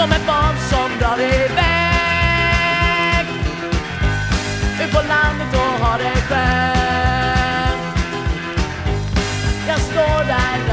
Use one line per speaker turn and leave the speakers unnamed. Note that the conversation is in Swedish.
Som ett barn som drar iväg. Ut på landet och har det skönt. Jag står där